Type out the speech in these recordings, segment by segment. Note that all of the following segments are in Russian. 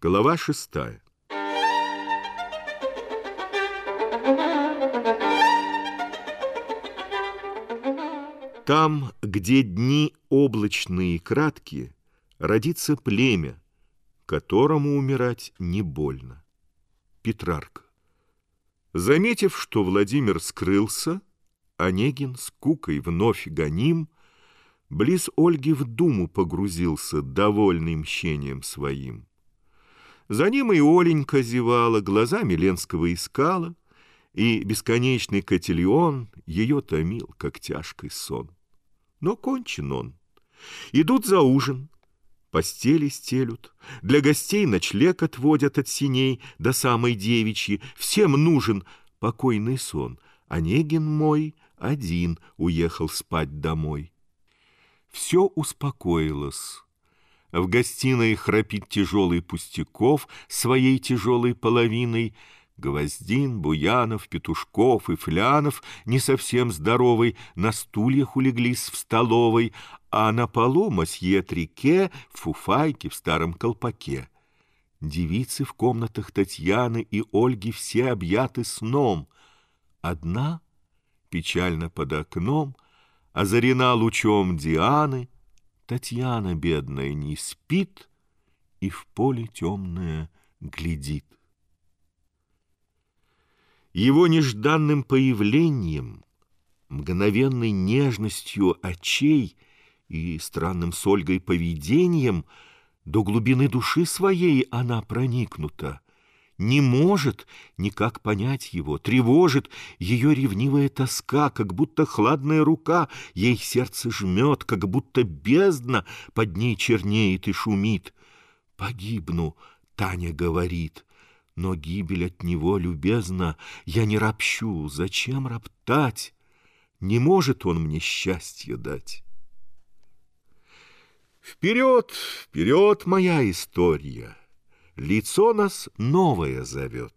Глава шестая. Там, где дни облачные и краткие, родится племя, которому умирать не больно. Петрарка. Заметив, что Владимир скрылся, Онегин с Кукой вновь гоним, Близ Ольги в думу погрузился, довольный мщением своим. За ним и Оленька зевала, глазами Ленского искала, и бесконечный котельон ее томил, как тяжкий сон. Но кончен он. Идут за ужин, постели стелют, для гостей ночлег отводят от синей до самой девичьи, всем нужен покойный сон. Онегин мой один уехал спать домой. Все успокоилось. В гостиной храпит тяжелый Пустяков своей тяжелой половиной, Гвоздин, Буянов, Петушков и Флянов, не совсем здоровый, на стульях улеглись в столовой, а на полу мосье Трике в фуфайке в старом колпаке. Девицы в комнатах Татьяны и Ольги все объяты сном. Одна, печально под окном, озарена лучом Дианы — Татьяна, бедная, не спит и в поле темное глядит. Его нежданным появлением, мгновенной нежностью очей и странным с Ольгой поведением до глубины души своей она проникнута, не может никак понять его, тревожит ее ревнивая тоска, как будто хладная рука ей сердце жмет, как будто бездна под ней чернеет и шумит. «Погибну», — Таня говорит, — «но гибель от него любезна, я не ропщу, зачем роптать? Не может он мне счастье дать». Вперед, вперед, моя история! Лицо нас новое зовет.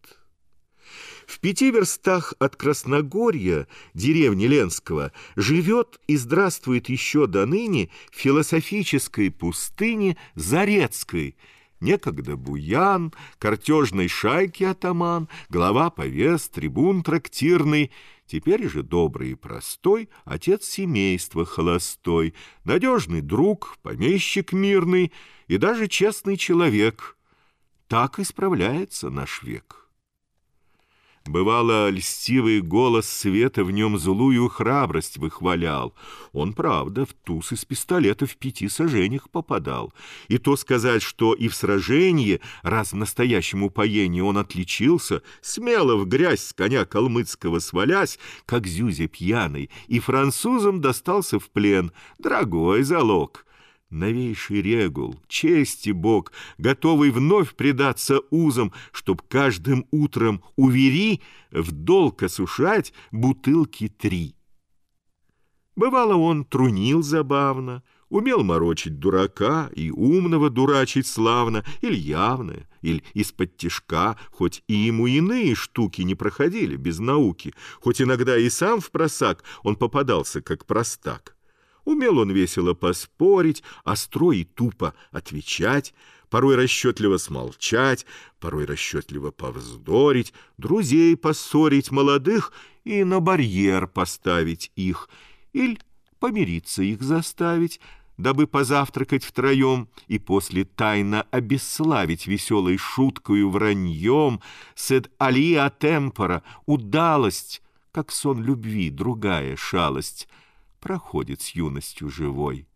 В пяти верстах от Красногорья, деревни Ленского, живет и здравствует еще до ныне в философической пустыне Зарецкой, некогда буян, картежной шайки атаман, глава повес, трибун трактирный, теперь же добрый и простой, отец семейства холостой, надежный друг, помещик мирный и даже честный человек — так исправляется наш век. Бывало, льстивый голос света в нем злую храбрость выхвалял. Он, правда, в туз из пистолета в пяти сажениях попадал. И то сказать, что и в сражении, раз в настоящем упоении он отличился, смело в грязь с коня калмыцкого свалясь, как зюзя пьяный, и французам достался в плен. Дорогой залог — новейший регул, чести Бог, готовый вновь предаться узам, чтоб каждым утром увери в долг осушать бутылки три. Бывало, он трунил забавно, умел морочить дурака и умного дурачить славно, или явно, или из-под тишка, хоть и ему иные штуки не проходили без науки, хоть иногда и сам в просак он попадался как простак. Умел он весело поспорить, остро и тупо отвечать, порой расчетливо смолчать, порой расчетливо повздорить, друзей поссорить молодых и на барьер поставить их, или помириться их заставить, дабы позавтракать втроем и после тайно обесславить веселой шуткою враньем сед алия темпора, удалость, как сон любви, другая шалость — проходит с юностью живой.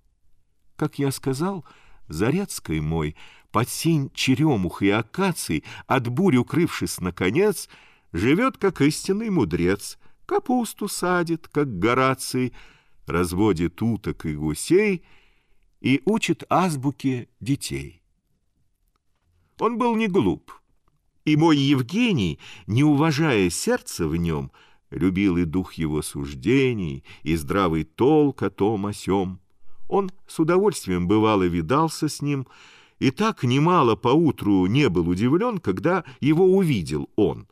Как я сказал, Зарецкой мой, под сень черемух и акаций, от бурь укрывшись наконец, живет, как истинный мудрец, капусту садит, как Гораций, разводит уток и гусей и учит азбуке детей. Он был не глуп, и мой Евгений, не уважая сердца в нем, — любил и дух его суждений, и здравый толк о том о сём. Он с удовольствием бывало видался с ним, и так немало поутру не был удивлен, когда его увидел он.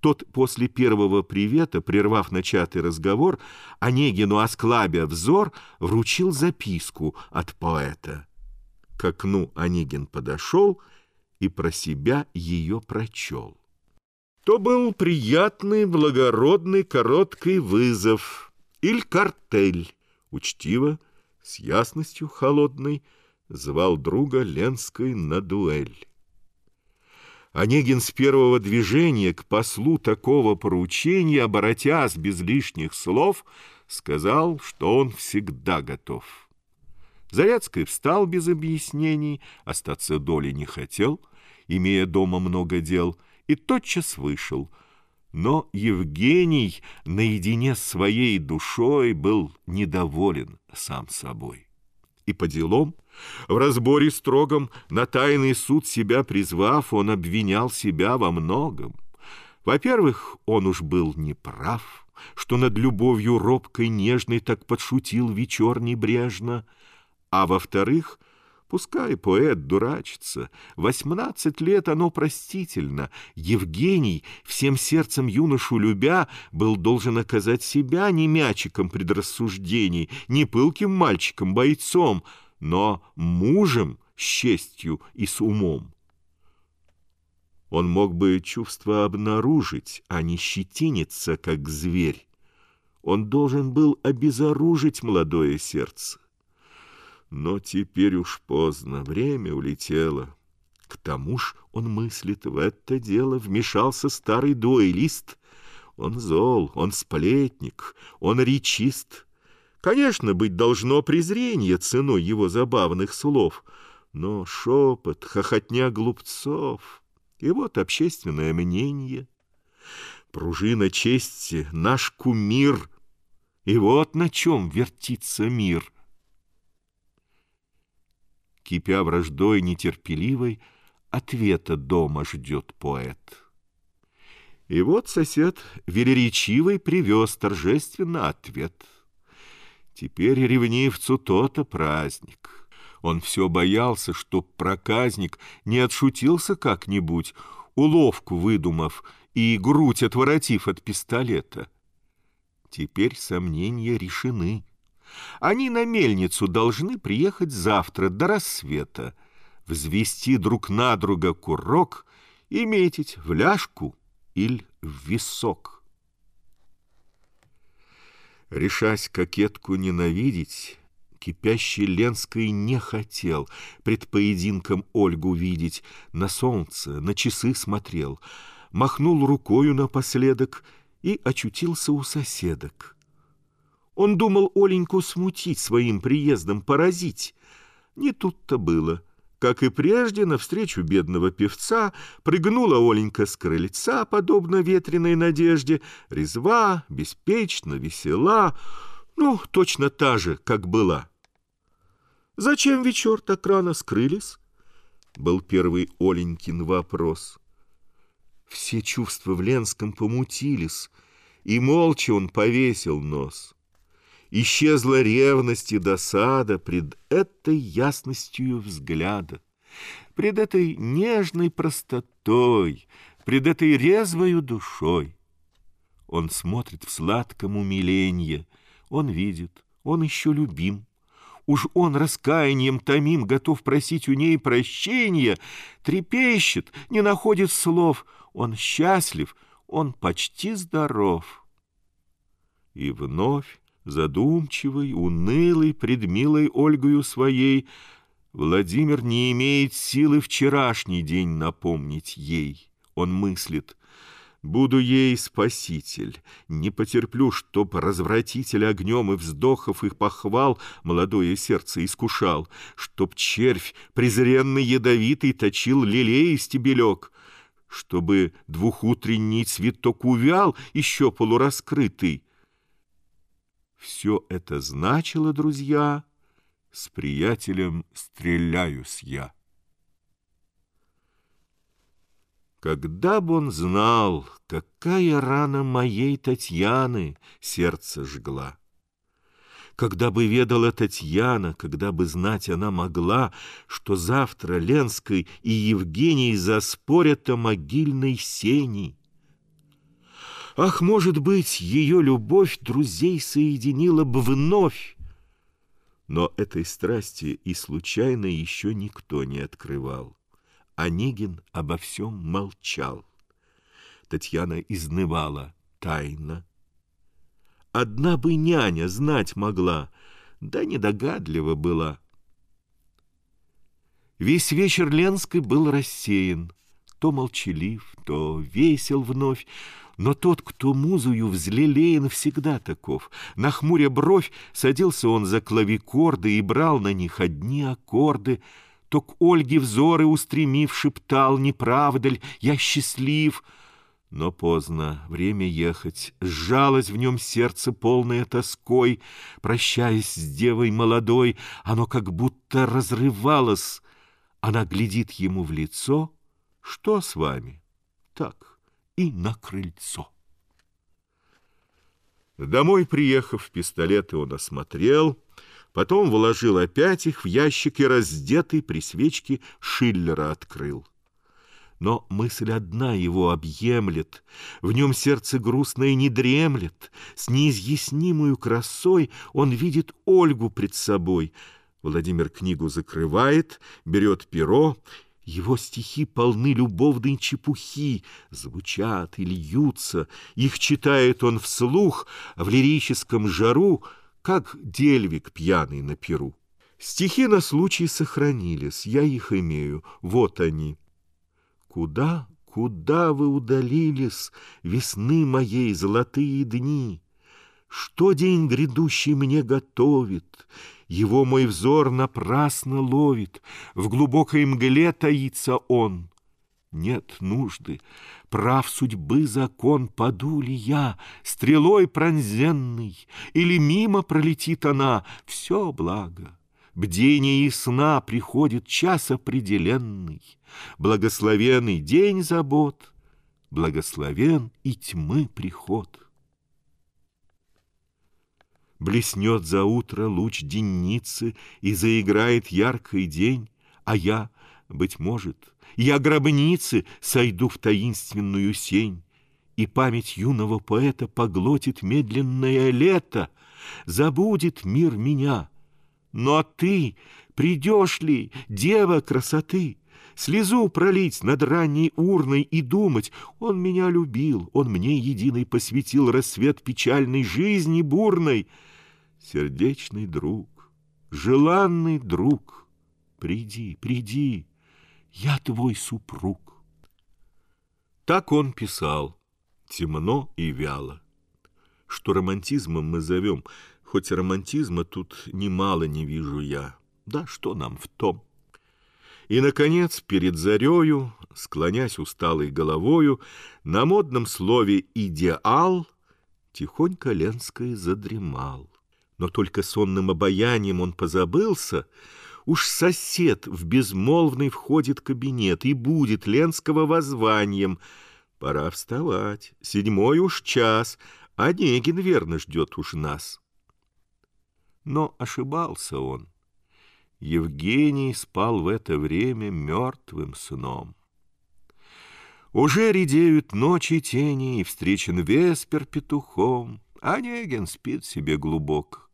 Тот после первого привета, прервав начатый разговор, Онегину осклабя взор, вручил записку от поэта. К окну Онегин подошел и про себя ее прочел. То был приятный, благородный, короткий вызов, иль картель, учтиво, с ясностью холодной, звал друга Ленской на дуэль. Онегин с первого движения к послу такого поручения, оборотясь без лишних слов, сказал, что он всегда готов. Зарядский встал без объяснений, остаться доли не хотел, имея дома много дел, и тотчас вышел. Но Евгений наедине с своей душой был недоволен сам собой. И по делам в разборе строгом, на тайный суд себя призвав, он обвинял себя во многом. Во-первых, он уж был неправ, что над любовью робкой нежной так подшутил вечер небрежно, а во-вторых, Пускай поэт дурачится. Восемнадцать лет оно простительно. Евгений, всем сердцем юношу любя, был должен оказать себя не мячиком предрассуждений, не пылким мальчиком-бойцом, но мужем с честью и с умом. Он мог бы чувство обнаружить, а не щетиниться, как зверь. Он должен был обезоружить молодое сердце. Но теперь уж поздно, время улетело. К тому ж он мыслит, в это дело вмешался старый дуэлист. Он зол, он сплетник, он речист — Конечно, быть должно презрение ценой его забавных слов, но шепот, хохотня глупцов, и вот общественное мнение. Пружина чести — наш кумир, и вот на чем вертится мир. Кипя враждой нетерпеливой, ответа дома ждет поэт. И вот сосед велеречивый привез торжественно ответ — Теперь ревнивцу то-то праздник. Он все боялся, чтоб проказник не отшутился как-нибудь, уловку выдумав и грудь отворотив от пистолета. Теперь сомнения решены. Они на мельницу должны приехать завтра до рассвета, взвести друг на друга курок и метить в ляжку или в висок. Решась кокетку ненавидеть, Кипящий Ленской не хотел Пред поединком Ольгу видеть, На солнце, на часы смотрел, Махнул рукою напоследок И очутился у соседок. Он думал Оленьку смутить Своим приездом поразить. Не тут-то было — как и прежде, навстречу бедного певца прыгнула Оленька с крыльца, подобно ветреной надежде, резва, беспечно, весела, ну, точно та же, как была. «Зачем вечер так рано скрылись?» — был первый Оленькин вопрос. Все чувства в Ленском помутились, и молча он повесил нос. Исчезла ревность и досада пред этой ясностью взгляда, пред этой нежной простотой, пред этой резвою душой. Он смотрит в сладком умиленье, он видит, он еще любим. Уж он раскаянием томим готов просить у ней прощения, трепещет, не находит слов, он счастлив, он почти здоров. И вновь задумчивый, унылый, пред милой Ольгою своей, Владимир не имеет силы вчерашний день напомнить ей. Он мыслит, буду ей спаситель, не потерплю, чтоб развратитель огнем и вздохов их похвал молодое сердце искушал, чтоб червь презренный ядовитый точил лилей стебелек, чтобы двухутренний цветок увял, еще полураскрытый, все это значило, друзья, с приятелем стреляюсь я. Когда б он знал, какая рана моей Татьяны сердце жгла, когда бы ведала Татьяна, когда бы знать она могла, что завтра Ленской и Евгений заспорят о могильной сени, Ах, может быть, ее любовь друзей соединила бы вновь. Но этой страсти и случайно еще никто не открывал. Онегин обо всем молчал. Татьяна изнывала тайно. Одна бы няня знать могла, да недогадлива была. Весь вечер Ленской был рассеян, то молчалив, то весел вновь, но тот, кто музою взлелеен, всегда таков. Нахмуря бровь, садился он за клавикорды и брал на них одни аккорды, то к Ольге взоры устремив, шептал, «Не правда ль, я счастлив!» Но поздно, время ехать, сжалось в нем сердце, полное тоской, Прощаясь с девой молодой, оно как будто разрывалось. Она глядит ему в лицо, «Что с вами?» «Так, и на крыльцо». Домой приехав, пистолеты он осмотрел, потом вложил опять их в ящик и раздетый при свечке Шиллера открыл. Но мысль одна его объемлет, В нем сердце грустное не дремлет, С неизъяснимую красой Он видит Ольгу пред собой. Владимир книгу закрывает, берет перо, Его стихи полны любовной чепухи, Звучат и льются, Их читает он вслух, В лирическом жару, Как дельвик пьяный на перу. Стихи на случай сохранились, я их имею, вот они. Куда, куда вы удалились, весны моей золотые дни? Что день грядущий мне готовит? Его мой взор напрасно ловит, В глубокой мгле таится он. Нет нужды, прав судьбы закон, Паду ли я, стрелой пронзенный, Или мимо пролетит она, все благо бдения и сна приходит час определенный, Благословенный день забот, благословен и тьмы приход. Блеснет за утро луч денницы, И заиграет яркий день, А я, быть может, я гробницы Сойду в таинственную сень, И память юного поэта Поглотит медленное лето, Забудет мир меня — но ты придешь ли, дева красоты, Слезу пролить над ранней урной и думать, Он меня любил, он мне единый посвятил. Рассвет печальной жизни бурной. Сердечный друг, желанный друг, Приди, приди, я твой супруг. Так он писал, темно и вяло. Что романтизмом мы зовем — Хоть романтизма тут немало не вижу я. Да что нам в том? И, наконец, перед зарею, склонясь усталой головою, на модном слове «идеал» тихонько Ленской задремал. Но только сонным обаянием он позабылся, Уж сосед в безмолвный входит кабинет И будет Ленского воззванием. Пора вставать, седьмой уж час, Онегин верно ждет уж нас. Но ошибался он. Евгений спал в это время мертвым сном. Уже редеют ночи тени, и встречен веспер петухом. Онегин спит себе глубоко.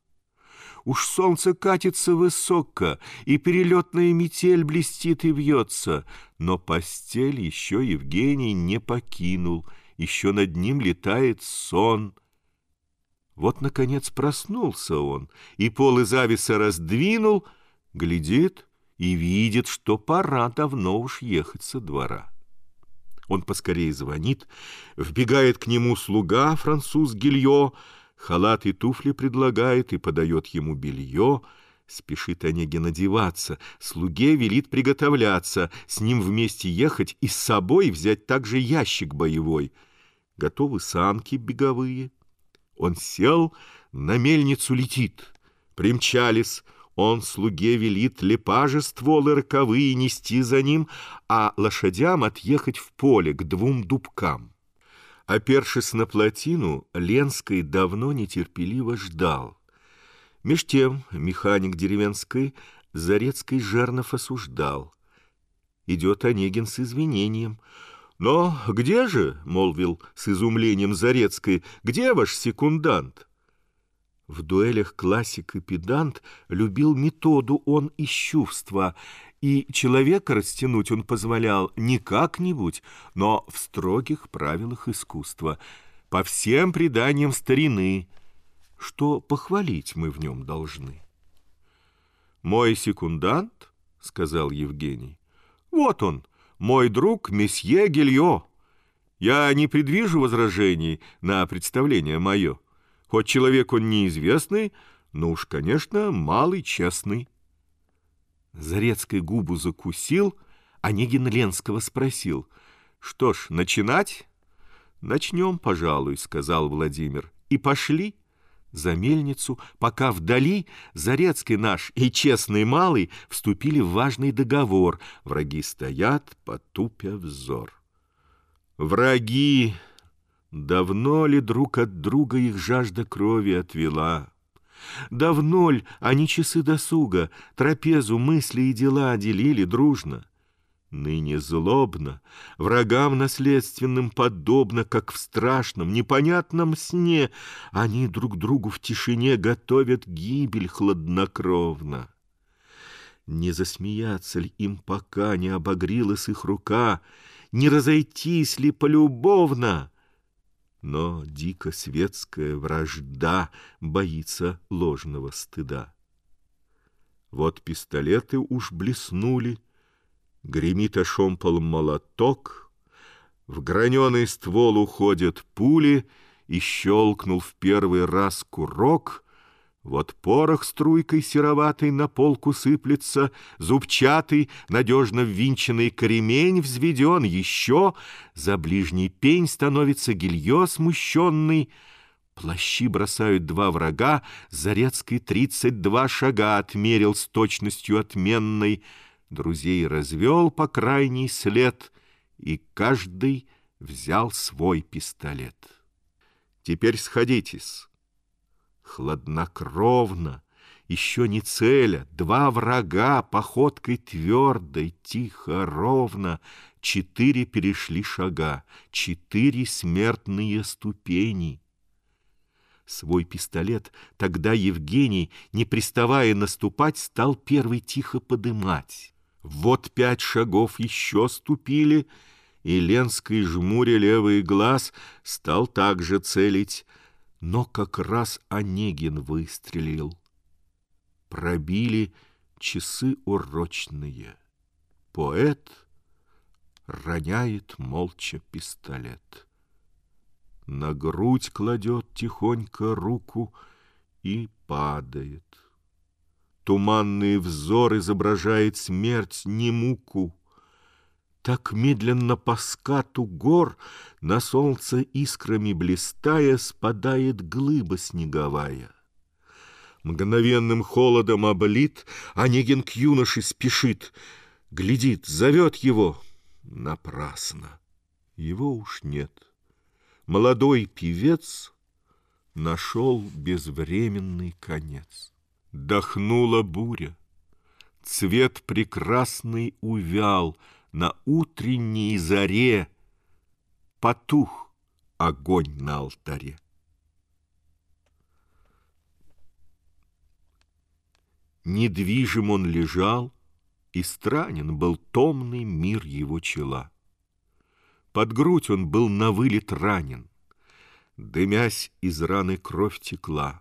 Уж солнце катится высоко, и перелетная метель блестит и вьется, но постель еще Евгений не покинул, еще над ним летает сон — вот, наконец, проснулся он, и полы зависа раздвинул, глядит и видит, что пора давно уж ехать со двора. Он поскорее звонит, вбегает к нему слуга, француз Гильо, халат и туфли предлагает и подает ему белье, Спешит Онегин одеваться, слуге велит приготовляться, с ним вместе ехать и с собой взять также ящик боевой. Готовы санки беговые, он сел, на мельницу летит. Примчались, он слуге велит лепажи стволы роковые нести за ним, а лошадям отъехать в поле к двум дубкам. Опершись на плотину, Ленской давно нетерпеливо ждал. Меж тем механик деревенской Зарецкий Жернов осуждал. Идет Онегин с извинением — «Но где же, — молвил с изумлением Зарецкой, — где ваш секундант?» В дуэлях классик и педант любил методу он из чувства, и человека растянуть он позволял не как-нибудь, но в строгих правилах искусства, по всем преданиям старины, что похвалить мы в нем должны. «Мой секундант», — сказал Евгений, — «вот он, мой друг месье Гильо. Я не предвижу возражений на представление мое. Хоть человек он неизвестный, но уж, конечно, малый честный». Зарецкий губу закусил, Онегин Ленского спросил. «Что ж, начинать?» «Начнем, пожалуй», — сказал Владимир. «И пошли» за мельницу, пока вдали Зарецкий наш и честный малый вступили в важный договор. Враги стоят, потупя взор. Враги! Давно ли друг от друга их жажда крови отвела? Давно ли они часы досуга, трапезу, мысли и дела делили дружно? Ныне злобно, врагам наследственным подобно, как в страшном, непонятном сне, они друг другу в тишине готовят гибель хладнокровно. Не засмеяться ли им, пока не обогрелась их рука, не разойтись ли полюбовно? Но дико светская вражда боится ложного стыда. Вот пистолеты уж блеснули, Гремит ошомпал молоток, В граненый ствол уходят пули, И щелкнул в первый раз курок. Вот порох струйкой сероватой на полку сыплется, Зубчатый, надежно ввинченный кремень взведен, Еще за ближний пень становится гилье смущенный, Плащи бросают два врага, Зарецкий тридцать два шага Отмерил с точностью отменной — друзей развел по крайний след, и каждый взял свой пистолет. Теперь сходитесь. Хладнокровно, еще не целя, два врага походкой твердой, тихо, ровно, четыре перешли шага, четыре смертные ступени. Свой пистолет тогда Евгений, не приставая наступать, стал первый тихо подымать. Вот пять шагов еще ступили, и Ленской жмуря левый глаз стал также целить, но как раз Онегин выстрелил. Пробили часы урочные. Поэт роняет молча пистолет. На грудь кладет тихонько руку и падает. Туманный взор изображает смерть, не муку. Так медленно по скату гор На солнце искрами блистая Спадает глыба снеговая. Мгновенным холодом облит, Онегин к юноше спешит, Глядит, зовет его. Напрасно. Его уж нет. Молодой певец Нашел безвременный конец. Дохнула буря, цвет прекрасный увял На утренней заре, Потух огонь на алтаре. Недвижим он лежал, и странен был томный мир его чела. Под грудь он был на вылет ранен, Дымясь, из раны кровь текла.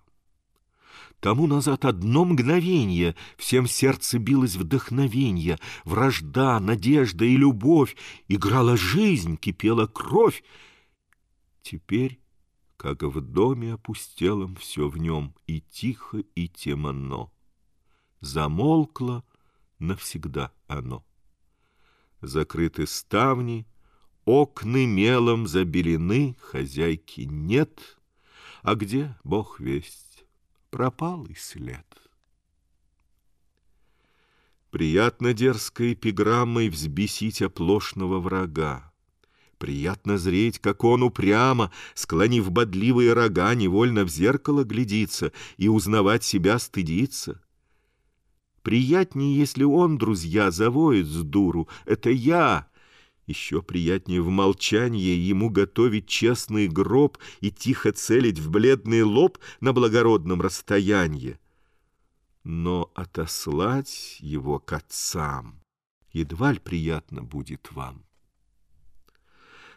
Тому назад одно мгновенье Всем сердце билось вдохновенье, Вражда, надежда и любовь, Играла жизнь, кипела кровь. Теперь, как в доме опустелом Все в нем и тихо, и темно. Замолкло навсегда оно. Закрыты ставни, окны мелом забелены, Хозяйки нет, а где, Бог весть пропал и след. Приятно дерзкой эпиграммой взбесить оплошного врага. Приятно зреть, как он упрямо, склонив бодливые рога, невольно в зеркало глядится и узнавать себя стыдится. Приятнее, если он, друзья, завоет с дуру. Это я, еще приятнее в молчании ему готовить честный гроб и тихо целить в бледный лоб на благородном расстоянии. Но отослать его к отцам едва ли приятно будет вам.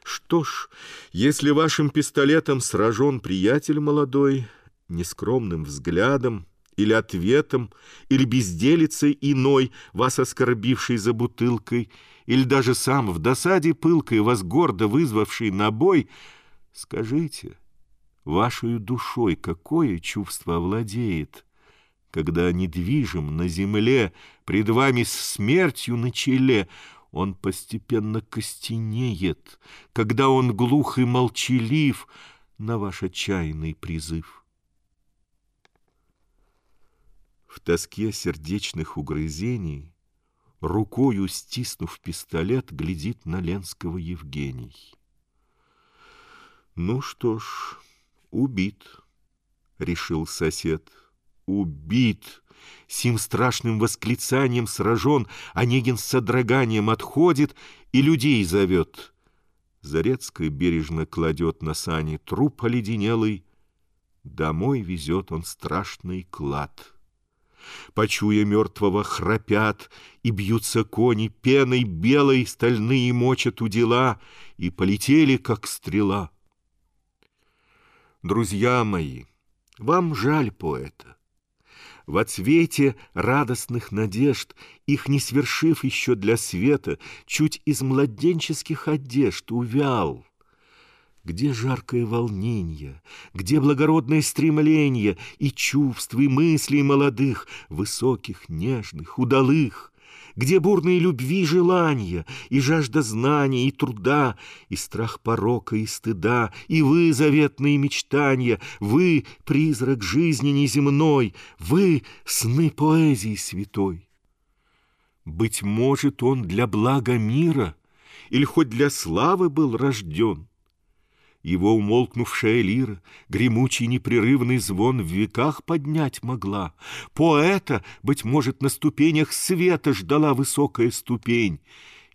Что ж, если вашим пистолетом сражен приятель молодой, нескромным взглядом, или ответом, или безделицей иной, вас оскорбивший за бутылкой, или даже сам в досаде пылкой вас гордо вызвавший на бой, скажите, вашей душой какое чувство овладеет, когда недвижим на земле, пред вами с смертью на челе, он постепенно костенеет, когда он глух и молчалив на ваш отчаянный призыв. В тоске сердечных угрызений, рукою стиснув пистолет, глядит на Ленского Евгений. Ну что ж, убит, решил сосед, убит. Сим страшным восклицанием сражен, Онегин с содроганием отходит и людей зовет. Зарецкая бережно кладет на сани труп оледенелый, Домой везет он страшный клад. Почуя мертвого, храпят, и бьются кони, пеной белой стальные мочат у дела, и полетели, как стрела. Друзья мои, вам жаль поэта. В отсвете радостных надежд, Их не свершив еще для света, Чуть из младенческих одежд увял — где жаркое волнение, где благородное стремление И чувств, и мыслей молодых, Высоких, нежных, удалых, Где бурные любви желания, И жажда знания, и труда, И страх порока, и стыда, И вы, заветные мечтания, Вы, призрак жизни неземной, Вы, сны поэзии святой. Быть может, он для блага мира Или хоть для славы был рожден, его умолкнувшая лира, Гремучий непрерывный звон В веках поднять могла. Поэта, быть может, на ступенях света Ждала высокая ступень.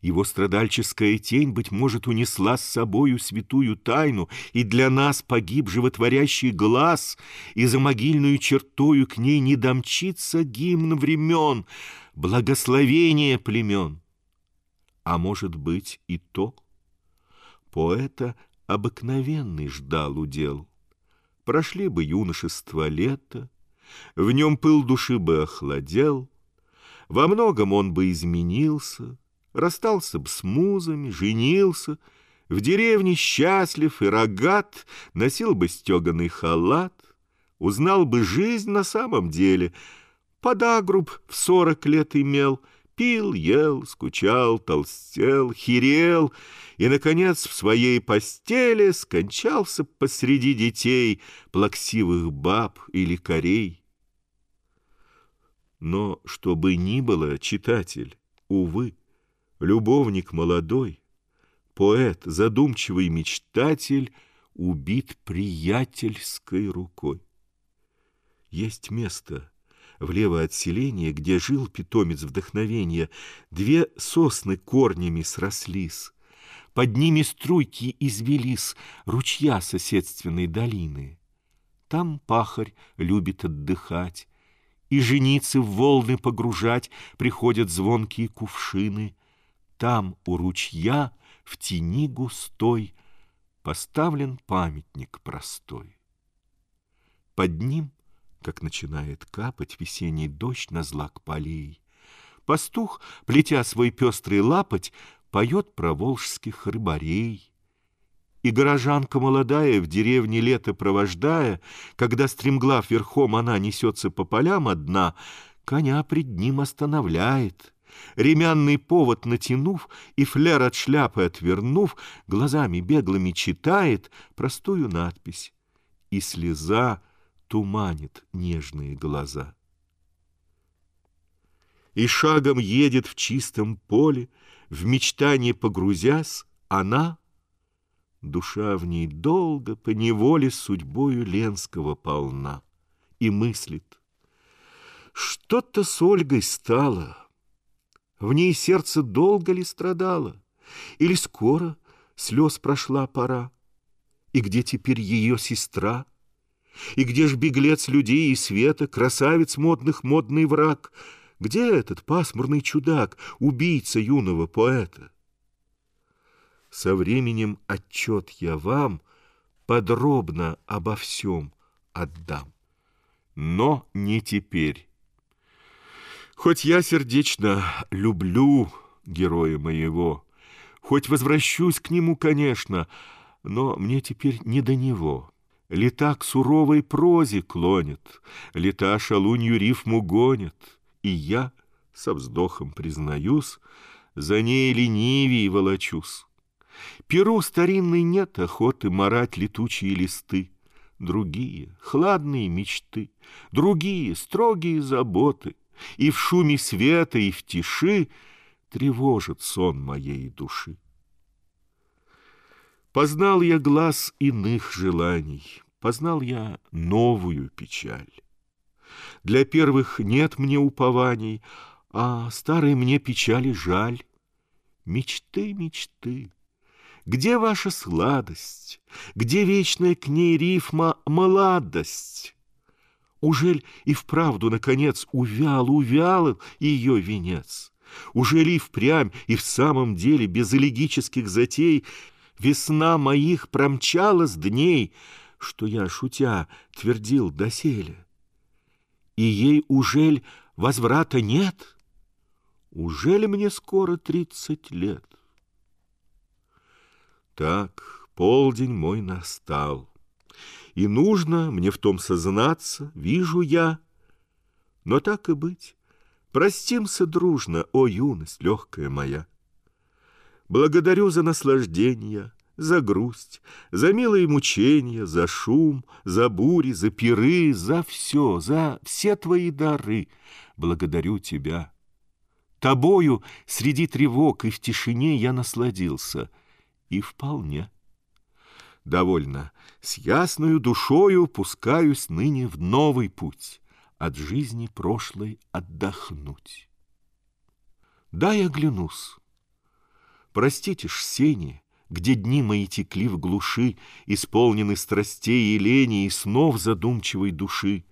Его страдальческая тень, быть может, унесла с собою святую тайну, и для нас погиб животворящий глаз, и за могильную чертою к ней не домчится гимн времен, благословение племен. А может быть и то. Поэта обыкновенный ждал удел. Прошли бы юношество лето, в нем пыл души бы охладел, во многом он бы изменился, расстался бы с музами, женился, в деревне счастлив и рогат, носил бы стеганый халат, узнал бы жизнь на самом деле, подагруб в сорок лет имел — Пил, ел, скучал, толстел, херел и, наконец, в своей постели скончался посреди детей, плаксивых баб или корей. Но, что бы ни было, читатель, увы, любовник молодой, поэт, задумчивый мечтатель убит приятельской рукой. Есть место — Влево от селения, где жил питомец вдохновения, две сосны корнями срослись. Под ними струйки извелись ручья соседственной долины. Там пахарь любит отдыхать, и женицы в волны погружать приходят звонкие кувшины. Там у ручья в тени густой поставлен памятник простой. Под ним как начинает капать весенний дождь на злак полей. Пастух, плетя свой пестрый лапоть, поет про волжских рыбарей. И горожанка молодая, в деревне лето провождая, когда стремглав верхом она несется по полям одна, коня пред ним останавливает. Ремянный повод натянув и фляр от шляпы отвернув, глазами беглыми читает простую надпись. И слеза туманит нежные глаза. И шагом едет в чистом поле, в мечтание погрузясь, она, душа в ней долго по неволе судьбою Ленского полна, и мыслит, что-то с Ольгой стало, в ней сердце долго ли страдало, или скоро слез прошла пора, и где теперь ее сестра — и где ж беглец людей и света, красавец модных модный враг? Где этот пасмурный чудак, убийца юного поэта? Со временем отчет я вам подробно обо всем отдам. Но не теперь. Хоть я сердечно люблю героя моего, хоть возвращусь к нему, конечно, но мне теперь не до него. Лета к суровой прозе клонит, лета шалунью рифму гонит, и я, со вздохом признаюсь, за ней ленивей волочусь. Перу старинной нет охоты марать летучие листы, другие — хладные мечты, другие — строгие заботы, и в шуме света, и в тиши тревожит сон моей души. Познал я глаз иных желаний, познал я новую печаль. Для первых нет мне упований, а старой мне печали жаль. Мечты, мечты, где ваша сладость, где вечная к ней рифма «младость»? Ужель и вправду, наконец, увял, увял ее венец? Ужели и впрямь, и в самом деле, без элегических затей, Весна моих промчалась дней, Что я, шутя, твердил доселе. И ей ужель возврата нет? Ужели мне скоро тридцать лет? Так, полдень мой настал, И нужно мне в том сознаться, вижу я. Но так и быть, простимся дружно, О, юность легкая моя! Благодарю за наслаждение, за грусть, за милые мучения, за шум, за бури, за пиры, за все, за все твои дары. Благодарю тебя. Тобою среди тревог и в тишине я насладился. И вполне. Довольно. С ясною душою пускаюсь ныне в новый путь, от жизни прошлой отдохнуть. Дай оглянусь. Простите ж, сени, где дни мои текли в глуши, Исполнены страстей и лени и снов задумчивой души.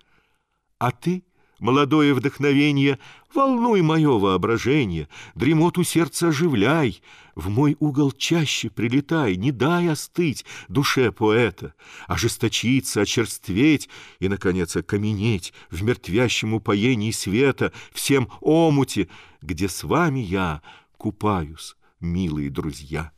А ты, молодое вдохновенье, Волнуй мое воображение, Дремоту сердца оживляй, В мой угол чаще прилетай, Не дай остыть душе поэта, Ожесточиться, очерстветь И, наконец, окаменеть В мертвящем упоении света, Всем омуте, где с вами я купаюсь милые друзья.